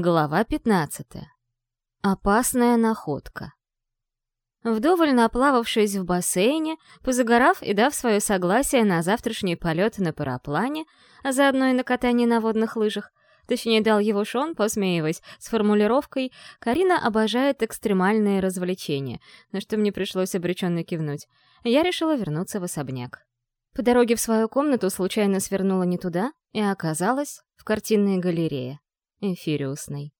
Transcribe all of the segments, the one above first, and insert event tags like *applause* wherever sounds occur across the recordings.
Глава 15. Опасная находка. Вдоволь наплававшись в бассейне, позагорав и дав свое согласие на завтрашний полет на параплане, а заодно и на катание на водных лыжах, точнее дал его Шон, посмеиваясь, с формулировкой «Карина обожает экстремальные развлечения», на что мне пришлось обреченно кивнуть. Я решила вернуться в особняк. По дороге в свою комнату случайно свернула не туда и оказалась в картинной галерее эфириусной.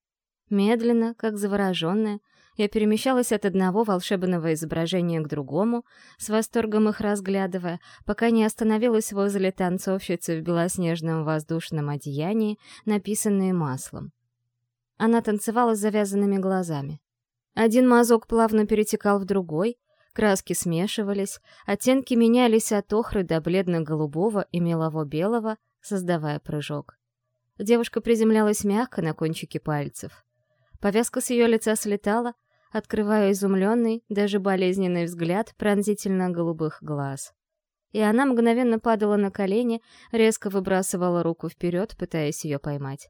Медленно, как завороженная, я перемещалась от одного волшебного изображения к другому, с восторгом их разглядывая, пока не остановилась возле танцовщицы в белоснежном воздушном одеянии, написанной маслом. Она танцевала с завязанными глазами. Один мазок плавно перетекал в другой, краски смешивались, оттенки менялись от охры до бледно-голубого и мелово-белого, создавая прыжок. Девушка приземлялась мягко на кончике пальцев. Повязка с ее лица слетала, открывая изумленный, даже болезненный взгляд пронзительно-голубых глаз. И она мгновенно падала на колени, резко выбрасывала руку вперед, пытаясь ее поймать.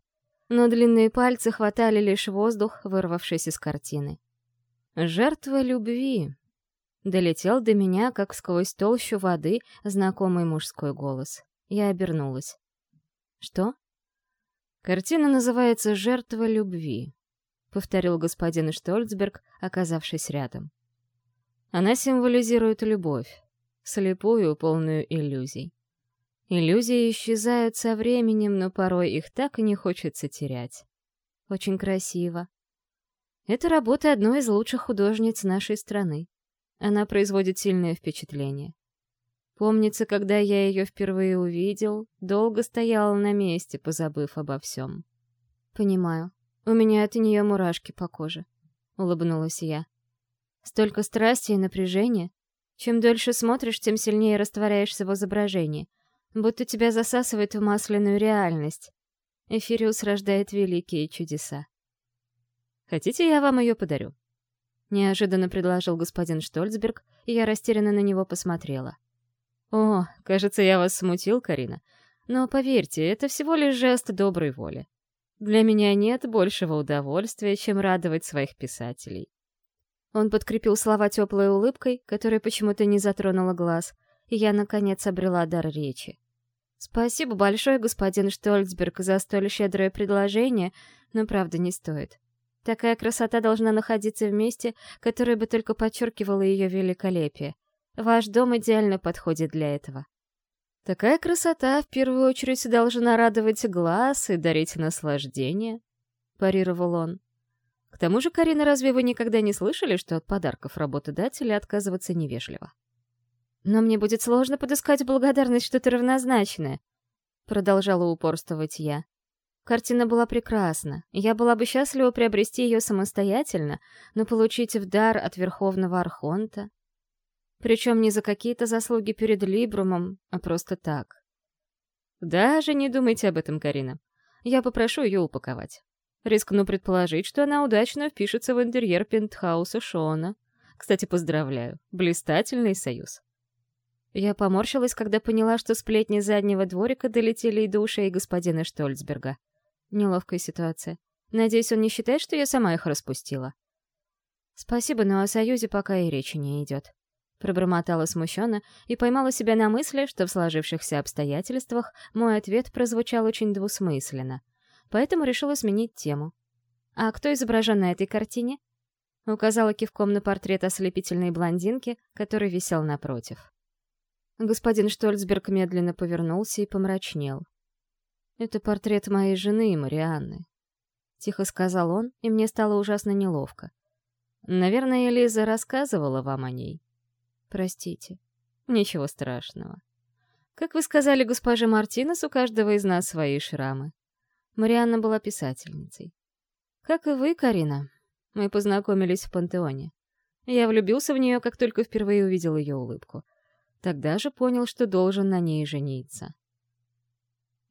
Но длинные пальцы хватали лишь воздух, вырвавшись из картины. «Жертва любви», — долетел до меня, как сквозь толщу воды, знакомый мужской голос. Я обернулась. «Что?» Картина называется «Жертва любви», — повторил господин Штольцберг, оказавшись рядом. Она символизирует любовь, слепую, полную иллюзий. Иллюзии исчезают со временем, но порой их так и не хочется терять. Очень красиво. Это работа одной из лучших художниц нашей страны. Она производит сильное впечатление. Помнится, когда я ее впервые увидел, долго стояла на месте, позабыв обо всем. «Понимаю. У меня от нее мурашки по коже», — улыбнулась я. «Столько страсти и напряжения. Чем дольше смотришь, тем сильнее растворяешься в изображении, будто тебя засасывает в масляную реальность. Эфириус рождает великие чудеса. «Хотите, я вам ее подарю?» Неожиданно предложил господин Штольцберг, и я растерянно на него посмотрела. «О, кажется, я вас смутил, Карина. Но поверьте, это всего лишь жест доброй воли. Для меня нет большего удовольствия, чем радовать своих писателей». Он подкрепил слова теплой улыбкой, которая почему-то не затронула глаз, и я, наконец, обрела дар речи. «Спасибо большое, господин Штольцберг, за столь щедрое предложение, но правда не стоит. Такая красота должна находиться в месте, которое бы только подчеркивало ее великолепие. Ваш дом идеально подходит для этого. Такая красота в первую очередь должна радовать глаз и дарить наслаждение, парировал он. К тому же, Карина, разве вы никогда не слышали, что от подарков работодателя отказываться невежливо? Но мне будет сложно подыскать благодарность что-то равнозначное, продолжала упорствовать я. Картина была прекрасна, я была бы счастлива приобрести ее самостоятельно, но получить в дар от Верховного Архонта... Причем не за какие-то заслуги перед Либрумом, а просто так. Даже не думайте об этом, Карина. Я попрошу ее упаковать. Рискну предположить, что она удачно впишется в интерьер пентхауса Шона. Кстати, поздравляю. Блистательный союз. Я поморщилась, когда поняла, что сплетни заднего дворика долетели и до ушей господина Штольцберга. Неловкая ситуация. Надеюсь, он не считает, что я сама их распустила. Спасибо, но о союзе пока и речи не идет. Пробормотала смущенно и поймала себя на мысли, что в сложившихся обстоятельствах мой ответ прозвучал очень двусмысленно. Поэтому решила сменить тему. «А кто изображен на этой картине?» Указала кивком на портрет ослепительной блондинки, который висел напротив. Господин Штольцберг медленно повернулся и помрачнел. «Это портрет моей жены, Марианны», — тихо сказал он, и мне стало ужасно неловко. «Наверное, Элиза рассказывала вам о ней». Простите. Ничего страшного. Как вы сказали госпоже Мартинес, у каждого из нас свои шрамы. Марианна была писательницей. Как и вы, Карина. Мы познакомились в пантеоне. Я влюбился в нее, как только впервые увидел ее улыбку. Тогда же понял, что должен на ней жениться.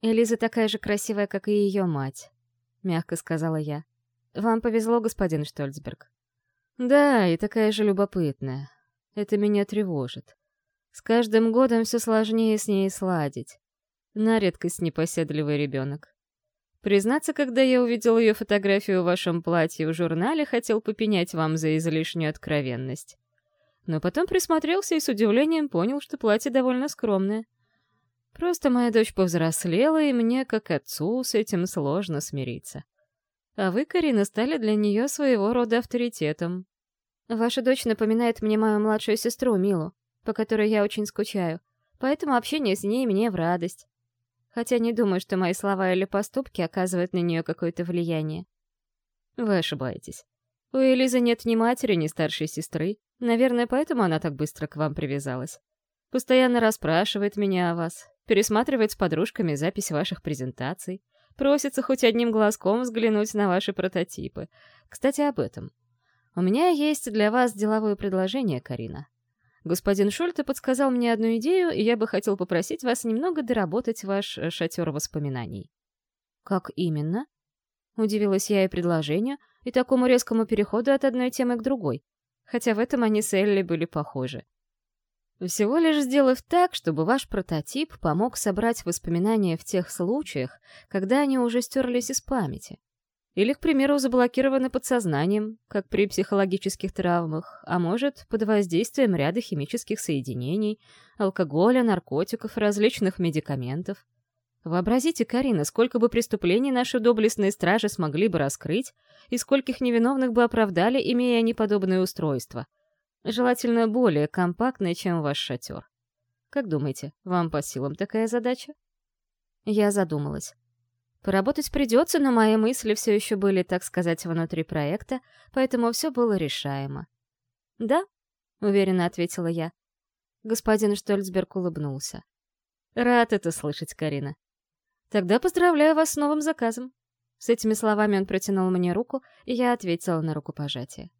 «Элиза такая же красивая, как и ее мать», — мягко сказала я. «Вам повезло, господин Штольцберг». «Да, и такая же любопытная. Это меня тревожит. С каждым годом все сложнее с ней сладить. На редкость непоседливый ребенок. Признаться, когда я увидел ее фотографию в вашем платье в журнале, хотел попенять вам за излишнюю откровенность. Но потом присмотрелся и с удивлением понял, что платье довольно скромное. Просто моя дочь повзрослела, и мне, как отцу, с этим сложно смириться. А вы, Карина, стали для нее своего рода авторитетом. Ваша дочь напоминает мне мою младшую сестру, Милу, по которой я очень скучаю, поэтому общение с ней мне в радость хотя не думаю, что мои слова или поступки оказывают на нее какое-то влияние. Вы ошибаетесь. У Элизы нет ни матери, ни старшей сестры. Наверное, поэтому она так быстро к вам привязалась. Постоянно расспрашивает меня о вас, пересматривает с подружками запись ваших презентаций, просится хоть одним глазком взглянуть на ваши прототипы. Кстати, об этом. У меня есть для вас деловое предложение, Карина. Господин Шульте подсказал мне одну идею, и я бы хотел попросить вас немного доработать ваш э, шатер воспоминаний». «Как именно?» Удивилась я и предложению, и такому резкому переходу от одной темы к другой, хотя в этом они с Элли были похожи. Всего лишь сделав так, чтобы ваш прототип помог собрать воспоминания в тех случаях, когда они уже стерлись из памяти. Или, к примеру, заблокированы подсознанием, как при психологических травмах, а может, под воздействием ряда химических соединений, алкоголя, наркотиков, различных медикаментов. Вообразите, Карина, сколько бы преступлений наши доблестные стражи смогли бы раскрыть, и скольких невиновных бы оправдали, имея они подобное устройство. Желательно более компактное, чем ваш шатер. Как думаете, вам по силам такая задача? Я задумалась. Поработать придется, но мои мысли все еще были, так сказать, внутри проекта, поэтому все было решаемо. «Да», — уверенно ответила я. Господин Штольцберг улыбнулся. «Рад это слышать, Карина. Тогда поздравляю вас с новым заказом». С этими словами он протянул мне руку, и я ответила на рукопожатие.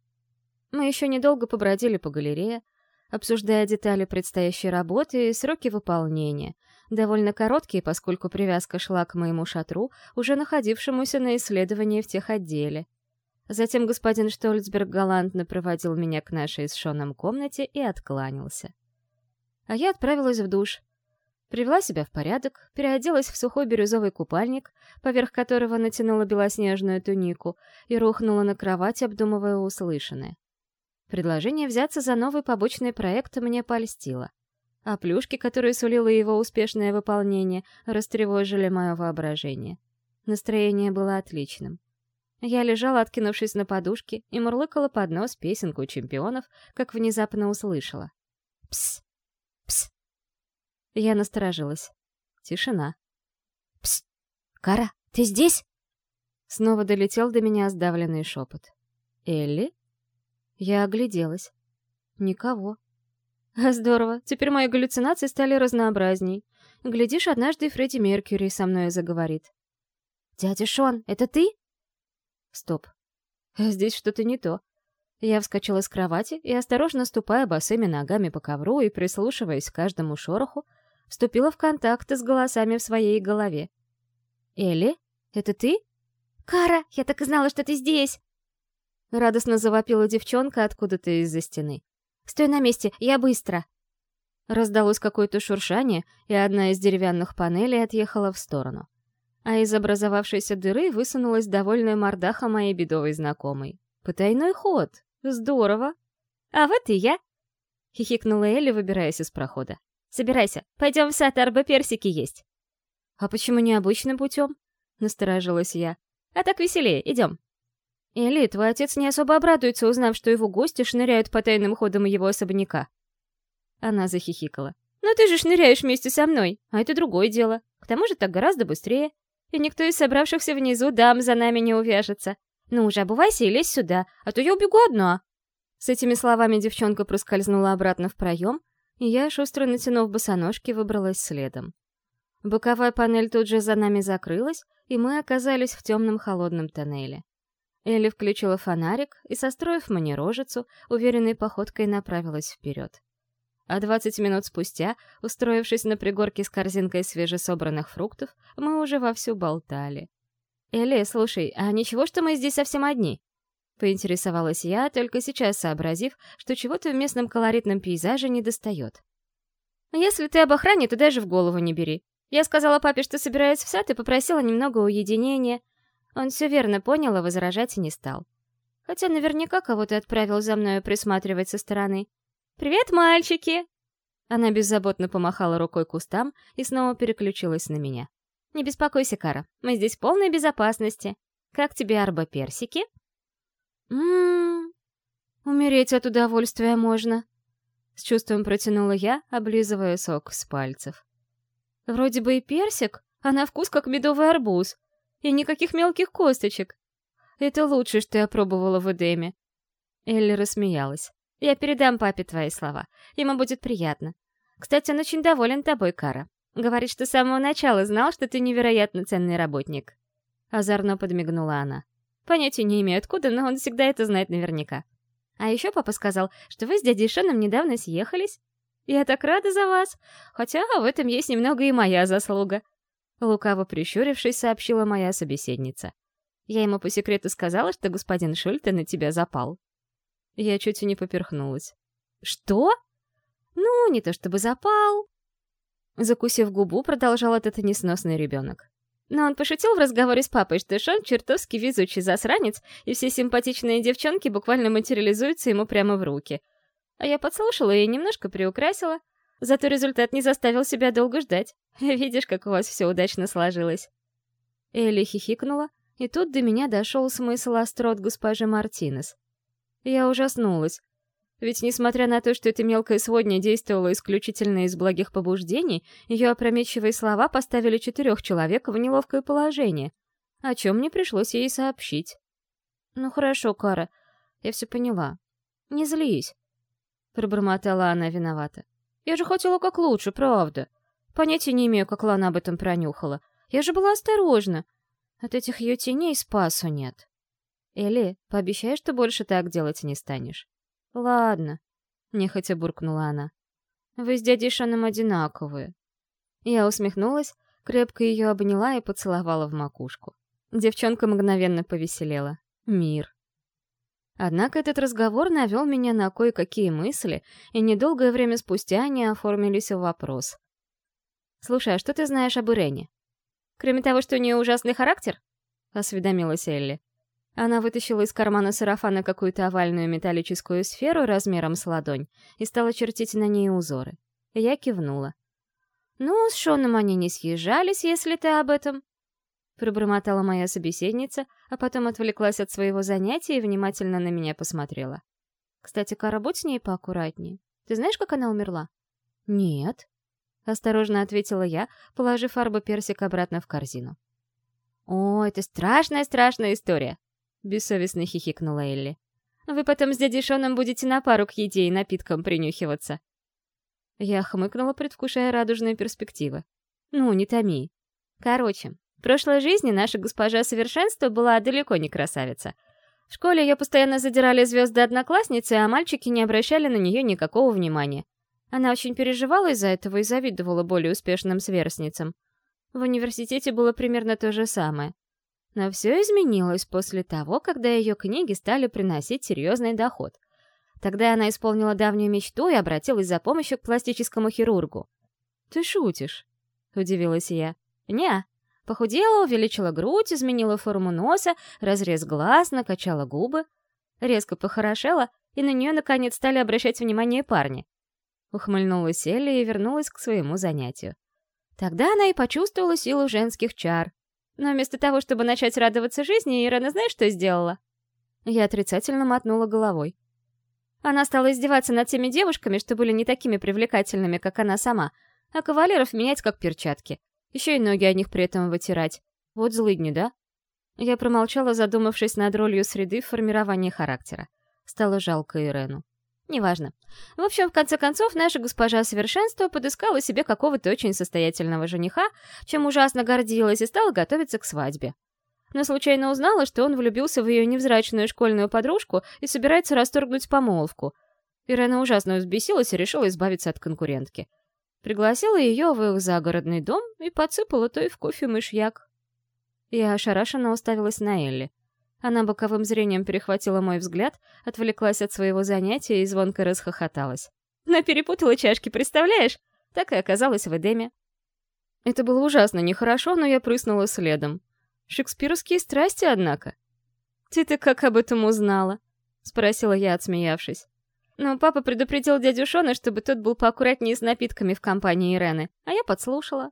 Мы еще недолго побродили по галерее, обсуждая детали предстоящей работы и сроки выполнения, довольно короткие, поскольку привязка шла к моему шатру, уже находившемуся на исследовании в тех отделе. Затем господин Штольцберг галантно проводил меня к нашей с Шоном комнате и откланялся. А я отправилась в душ. Привела себя в порядок, переоделась в сухой бирюзовый купальник, поверх которого натянула белоснежную тунику, и рухнула на кровать, обдумывая услышанное. Предложение взяться за новый побочный проект мне польстило а плюшки, которые сулило его успешное выполнение, растревожили мое воображение. Настроение было отличным. Я лежала, откинувшись на подушке, и мурлыкала под нос песенку чемпионов, как внезапно услышала. «Пс! Пс!» Я насторожилась. Тишина. «Пс! Кара, ты здесь?» Снова долетел до меня сдавленный шепот. «Элли?» Я огляделась. Никого. *laughs* Здорово, теперь мои галлюцинации стали разнообразней. Глядишь, однажды и Фредди Меркьюри со мной заговорит. «Дядя Шон, это ты?» Стоп. Здесь что-то не то. Я вскочила с кровати и, осторожно ступая босыми ногами по ковру и прислушиваясь к каждому шороху, вступила в контакт с голосами в своей голове. «Элли, это ты?» «Кара, я так и знала, что ты здесь!» Радостно завопила девчонка откуда-то из-за стены. Стой на месте, я быстро!» Раздалось какое-то шуршание, и одна из деревянных панелей отъехала в сторону. А из образовавшейся дыры высунулась довольная мордаха моей бедовой знакомой. «Потайной ход! Здорово!» «А вот и я!» — хихикнула Элли, выбираясь из прохода. «Собирайся, пойдем в сад, арба персики есть!» «А почему не обычным путем?» — насторожилась я. «А так веселее, идем!» «Элли, твой отец не особо обрадуется, узнав, что его гости шныряют по тайным ходам его особняка». Она захихикала. «Но ты же шныряешь вместе со мной, а это другое дело. К тому же так гораздо быстрее. И никто из собравшихся внизу дам за нами не увяжется. Ну уже обувайся и лезь сюда, а то я убегу одна». С этими словами девчонка проскользнула обратно в проем, и я, шустро натянув босоножки, выбралась следом. Боковая панель тут же за нами закрылась, и мы оказались в темном холодном тоннеле. Элли включила фонарик и, состроив мне рожицу, уверенной походкой направилась вперед. А двадцать минут спустя, устроившись на пригорке с корзинкой свежесобранных фруктов, мы уже вовсю болтали. «Элли, слушай, а ничего, что мы здесь совсем одни?» Поинтересовалась я, только сейчас сообразив, что чего-то в местном колоритном пейзаже недостает. «Если ты об охране, то даже в голову не бери. Я сказала папе, что собираюсь в сад, и попросила немного уединения. Он все верно понял и возражать не стал. Хотя наверняка кого-то отправил за мною присматривать со стороны. «Привет, мальчики!» Она беззаботно помахала рукой кустам и снова переключилась на меня. «Не беспокойся, Кара, мы здесь в полной безопасности. Как тебе арбо-персики?» «Ммм, умереть от удовольствия можно», — с чувством протянула я, облизывая сок с пальцев. «Вроде бы и персик, а на вкус как медовый арбуз. И никаких мелких косточек. Это лучшее, что я пробовала в Эдеме». Элли рассмеялась. «Я передам папе твои слова. Ему будет приятно. Кстати, он очень доволен тобой, Кара. Говорит, что с самого начала знал, что ты невероятно ценный работник». Озорно подмигнула она. Понятия не имею откуда, но он всегда это знает наверняка. А еще папа сказал, что вы с дядей Шоном недавно съехались. Я так рада за вас, хотя в этом есть немного и моя заслуга. Лукаво прищурившись, сообщила моя собеседница. Я ему по секрету сказала, что господин Шульте на тебя запал. Я чуть не поперхнулась. «Что?» «Ну, не то чтобы запал». Закусив губу, продолжал этот несносный ребенок. Но он пошутил в разговоре с папой, что Шон чертовски везучий засранец, и все симпатичные девчонки буквально материализуются ему прямо в руки. А я подслушала и немножко приукрасила. Зато результат не заставил себя долго ждать. *laughs* Видишь, как у вас все удачно сложилось. Элли хихикнула, и тут до меня дошел смысл острот госпожи Мартинес. Я ужаснулась. Ведь, несмотря на то, что эта мелкая сводня действовала исключительно из благих побуждений, ее опрометчивые слова поставили четырех человек в неловкое положение, о чем мне пришлось ей сообщить. «Ну хорошо, Кара, я все поняла. Не злись», — пробормотала она виновата. «Я же хотела как лучше, правда. Понятия не имею, как Лана об этом пронюхала. Я же была осторожна. От этих ее теней спасу нет. Элли, пообещай, что больше так делать не станешь». «Ладно», — нехотя буркнула она. «Вы с дядей Шаном одинаковые». Я усмехнулась, крепко ее обняла и поцеловала в макушку. Девчонка мгновенно повеселела. Мир. Однако этот разговор навел меня на кое-какие мысли, и недолгое время спустя они оформились в вопрос. «Слушай, а что ты знаешь об Ирене?» «Кроме того, что у нее ужасный характер?» — осведомилась Элли. Она вытащила из кармана сарафана какую-то овальную металлическую сферу размером с ладонь и стала чертить на ней узоры. Я кивнула. «Ну, с Шоном они не съезжались, если ты об этом», — пробормотала моя собеседница, а потом отвлеклась от своего занятия и внимательно на меня посмотрела. «Кстати, Кара, будь с ней поаккуратнее. Ты знаешь, как она умерла?» «Нет», — осторожно ответила я, положив фарбу персик обратно в корзину. «О, это страшная-страшная история», — бессовестно хихикнула Элли. «Вы потом с дядей Шоном будете на пару к еде и напиткам принюхиваться». Я хмыкнула, предвкушая радужные перспективы. «Ну, не томи. Короче, в прошлой жизни наша госпожа совершенства была далеко не красавица. В школе ее постоянно задирали звезды одноклассницы, а мальчики не обращали на нее никакого внимания. Она очень переживала из-за этого и завидовала более успешным сверстницам. В университете было примерно то же самое. Но все изменилось после того, когда ее книги стали приносить серьезный доход. Тогда она исполнила давнюю мечту и обратилась за помощью к пластическому хирургу. «Ты шутишь?» — удивилась я. «Не, Похудела, увеличила грудь, изменила форму носа, разрез глаз, накачала губы. Резко похорошела, и на нее наконец стали обращать внимание парни. Ухмыльнулась Элли и вернулась к своему занятию. Тогда она и почувствовала силу женских чар. Но вместо того, чтобы начать радоваться жизни, Ирена знаешь, что сделала? Я отрицательно мотнула головой. Она стала издеваться над теми девушками, что были не такими привлекательными, как она сама, а кавалеров менять как перчатки. Еще и ноги о них при этом вытирать. Вот злыдни, да? Я промолчала, задумавшись над ролью среды в формировании характера. Стало жалко Ирену. Неважно. В общем, в конце концов, наша госпожа совершенства подыскала себе какого-то очень состоятельного жениха, чем ужасно гордилась и стала готовиться к свадьбе. Но случайно узнала, что он влюбился в ее невзрачную школьную подружку и собирается расторгнуть помолвку. Ирена ужасно взбесилась и решила избавиться от конкурентки. Пригласила ее в их загородный дом и подсыпала той в кофе мышьяк. Я ошарашенно уставилась на Элли. Она боковым зрением перехватила мой взгляд, отвлеклась от своего занятия и звонко расхохоталась. «Но перепутала чашки, представляешь? Так и оказалась в Эдеме». Это было ужасно нехорошо, но я прыснула следом. Шекспировские страсти, однако. «Ты-то как об этом узнала?» — спросила я, отсмеявшись. Но папа предупредил дядю Шона, чтобы тот был поаккуратнее с напитками в компании Ирены, а я подслушала.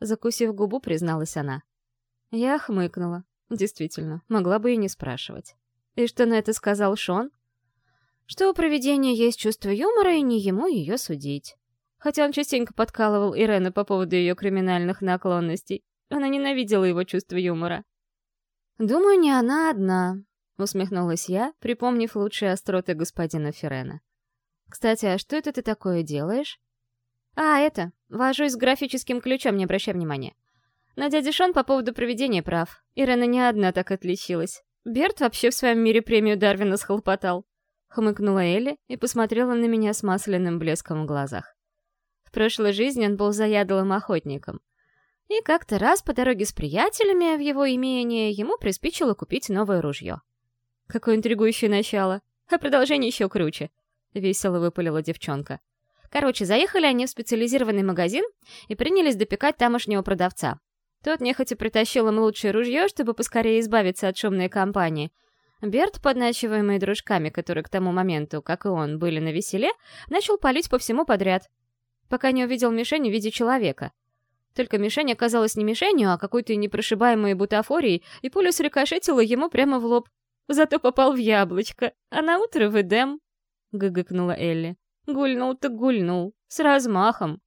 Закусив губу, призналась она. Я хмыкнула. Действительно, могла бы и не спрашивать. И что на это сказал Шон? Что у провидения есть чувство юмора, и не ему ее судить. Хотя он частенько подкалывал Ирену по поводу ее криминальных наклонностей. Она ненавидела его чувство юмора. «Думаю, не она одна», — усмехнулась я, припомнив лучшие остроты господина Ферена. «Кстати, а что это ты такое делаешь?» «А, это, вожусь с графическим ключом, не обращай внимания. Но дядя Шон по поводу проведения прав. Ирена не одна так отличилась. Берт вообще в своем мире премию Дарвина схлопотал. Хмыкнула Элли и посмотрела на меня с масляным блеском в глазах. В прошлой жизни он был заядлым охотником. И как-то раз по дороге с приятелями в его имение ему приспичило купить новое ружье. Какое интригующее начало. А продолжение еще круче. Весело выпалила девчонка. Короче, заехали они в специализированный магазин и принялись допекать тамошнего продавца. Тот нехотя притащил им лучшее ружье, чтобы поскорее избавиться от шумной компании. Берт, подначиваемый дружками, которые к тому моменту, как и он, были на веселе, начал палить по всему подряд, пока не увидел мишень в виде человека. Только мишень оказалась не мишенью, а какой-то непрошибаемой бутафорией, и пуля срикошетила ему прямо в лоб. Зато попал в яблочко, а на утро в Эдем, — гыгыкнула Элли. Гульнул так гульнул, с размахом.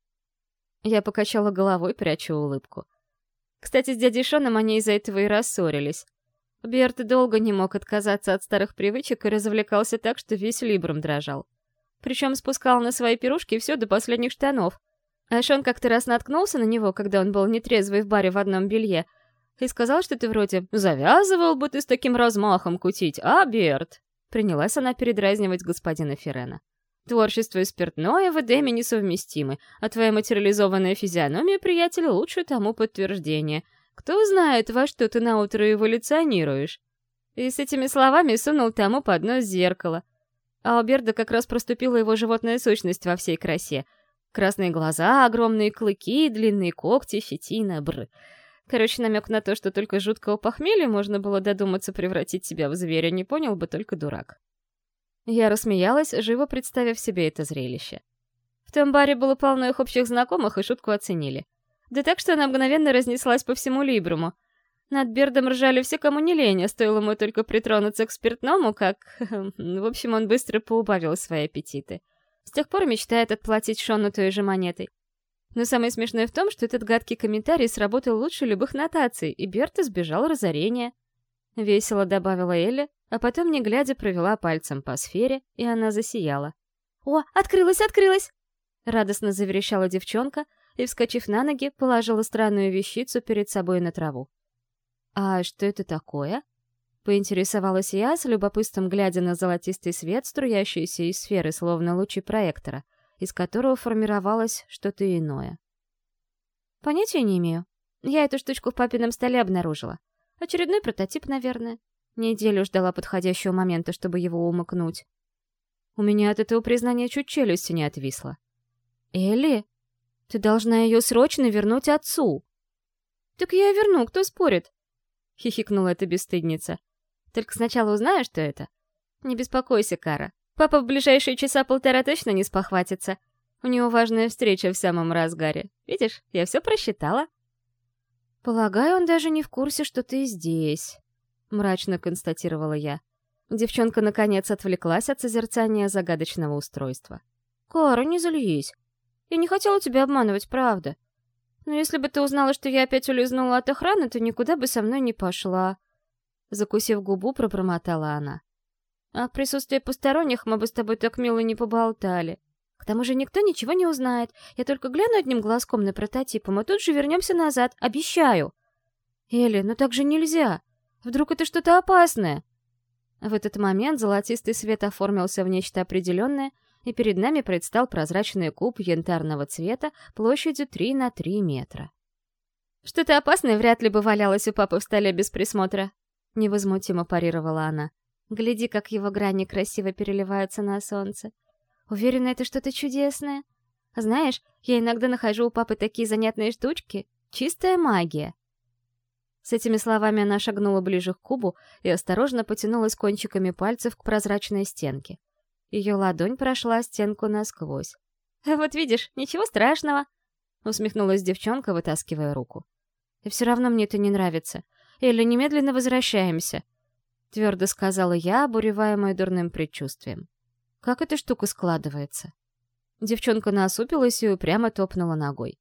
Я покачала головой, пряча улыбку. Кстати, с дядей Шоном они из-за этого и рассорились. Берт долго не мог отказаться от старых привычек и развлекался так, что весь Либром дрожал. Причем спускал на свои пирушки все до последних штанов. А Шон как-то раз наткнулся на него, когда он был нетрезвый в баре в одном белье, и сказал что ты вроде «Завязывал бы ты с таким размахом кутить, а, Берт?» Принялась она передразнивать господина Ферена. Творчество и спиртное в Эдеме несовместимы, а твоя материализованная физиономия, приятель, лучше тому подтверждение. Кто знает, во что ты наутро эволюционируешь. И с этими словами сунул тому под нос зеркало. А у Берда как раз проступила его животная сущность во всей красе. Красные глаза, огромные клыки, длинные когти, щетина, бр. Короче, намек на то, что только жуткого похмелья можно было додуматься превратить себя в зверя, не понял бы только дурак. Я рассмеялась, живо представив себе это зрелище. В том баре было полно их общих знакомых, и шутку оценили. Да так, что она мгновенно разнеслась по всему Либруму. Над Бердом ржали все, кому не лень, а стоило ему только притронуться к спиртному, как... *laughs* В общем, он быстро поубавил свои аппетиты. С тех пор мечтает отплатить Шону той же монетой. Но самое смешное в том, что этот гадкий комментарий сработал лучше любых нотаций, и Берт избежал разорения. Весело добавила Элли, а потом, не глядя, провела пальцем по сфере, и она засияла. «О, открылась, открылась!» Радостно заверещала девчонка и, вскочив на ноги, положила странную вещицу перед собой на траву. «А что это такое?» Поинтересовалась я, с любопытством глядя на золотистый свет, струящийся из сферы, словно лучи проектора, из которого формировалось что-то иное. «Понятия не имею. Я эту штучку в папином столе обнаружила. Очередной прототип, наверное. Неделю ждала подходящего момента, чтобы его умыкнуть. У меня от этого признания чуть челюсть не отвисла. «Элли, ты должна ее срочно вернуть отцу!» «Так я верну, кто спорит?» — хихикнула эта бесстыдница. «Только сначала узнаю, что это. Не беспокойся, Кара. Папа в ближайшие часа полтора точно не спохватится. У него важная встреча в самом разгаре. Видишь, я все просчитала». «Полагаю, он даже не в курсе, что ты здесь», — мрачно констатировала я. Девчонка, наконец, отвлеклась от созерцания загадочного устройства. «Кара, не зальись. Я не хотела тебя обманывать, правда. Но если бы ты узнала, что я опять улизнула от охраны, то никуда бы со мной не пошла». Закусив губу, пробормотала она. «А в присутствии посторонних мы бы с тобой так мило не поболтали. К тому же никто ничего не узнает. Я только гляну одним глазком на прототип, мы тут же вернемся назад. Обещаю. Элли, ну так же нельзя. Вдруг это что-то опасное? В этот момент золотистый свет оформился в нечто определенное, и перед нами предстал прозрачный куб янтарного цвета площадью 3 на 3 метра. «Что-то опасное вряд ли бы валялось у папы в столе без присмотра», — невозмутимо парировала она. «Гляди, как его грани красиво переливаются на солнце. Уверена, это что-то чудесное. Знаешь, я иногда нахожу у папы такие занятные штучки. Чистая магия. С этими словами она шагнула ближе к кубу и осторожно потянулась кончиками пальцев к прозрачной стенке. Ее ладонь прошла стенку насквозь. «Вот видишь, ничего страшного!» — усмехнулась девчонка, вытаскивая руку. «И все равно мне это не нравится. Или немедленно возвращаемся!» — твердо сказала я, обуреваемая дурным предчувствием. «Как эта штука складывается?» Девчонка насупилась и упрямо топнула ногой.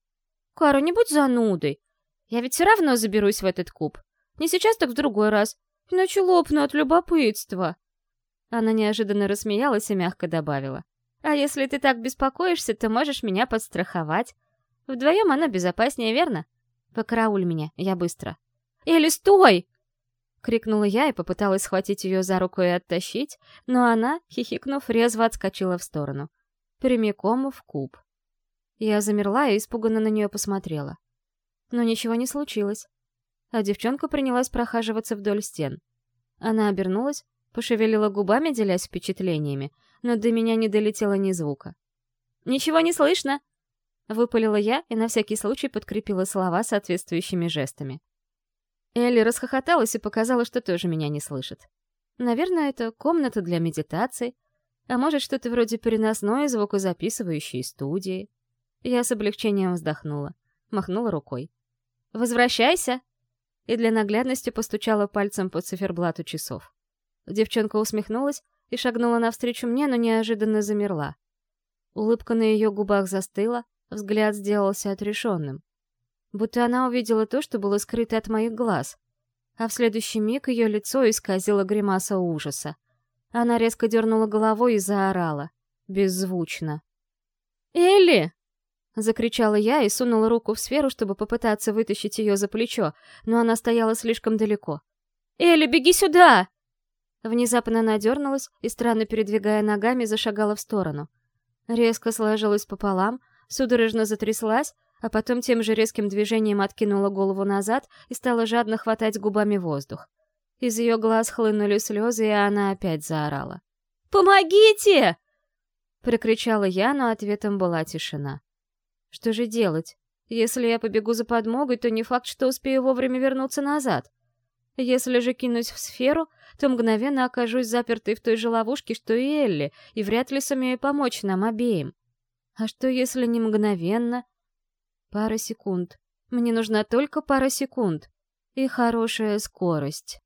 «Кара, не будь занудой! Я ведь все равно заберусь в этот куб. Не сейчас, так в другой раз. Иначе лопну от любопытства!» Она неожиданно рассмеялась и мягко добавила. «А если ты так беспокоишься, то можешь меня подстраховать. Вдвоем оно безопаснее, верно? Покарауль меня, я быстро». «Элли, стой!» — крикнула я и попыталась схватить ее за руку и оттащить, но она, хихикнув, резво отскочила в сторону. Прямиком в куб. Я замерла и испуганно на нее посмотрела. Но ничего не случилось. А девчонка принялась прохаживаться вдоль стен. Она обернулась, Пошевелила губами, делясь впечатлениями, но до меня не долетело ни звука. «Ничего не слышно!» Выпалила я и на всякий случай подкрепила слова соответствующими жестами. Элли расхохоталась и показала, что тоже меня не слышит. Наверное, это комната для медитации, а может, что-то вроде переносной звукозаписывающей студии. Я с облегчением вздохнула, махнула рукой. «Возвращайся!» и для наглядности постучала пальцем по циферблату часов. Девчонка усмехнулась и шагнула навстречу мне, но неожиданно замерла. Улыбка на ее губах застыла, взгляд сделался отрешенным. Будто она увидела то, что было скрыто от моих глаз. А в следующий миг ее лицо исказило гримаса ужаса. Она резко дернула головой и заорала. Беззвучно. «Элли!» — закричала я и сунула руку в сферу, чтобы попытаться вытащить ее за плечо, но она стояла слишком далеко. «Элли, беги сюда!» Внезапно она дернулась и, странно передвигая ногами, зашагала в сторону. Резко сложилась пополам, судорожно затряслась, а потом тем же резким движением откинула голову назад и стала жадно хватать губами воздух. Из ее глаз хлынули слезы, и она опять заорала. «Помогите!» Прокричала я, но ответом была тишина. Что же делать? Если я побегу за подмогой, то не факт, что успею вовремя вернуться назад. Если же кинусь в сферу, то мгновенно окажусь запертой в той же ловушке, что и Элли, и вряд ли сумею помочь нам обеим. А что, если не мгновенно? Пара секунд. Мне нужна только пара секунд. И хорошая скорость.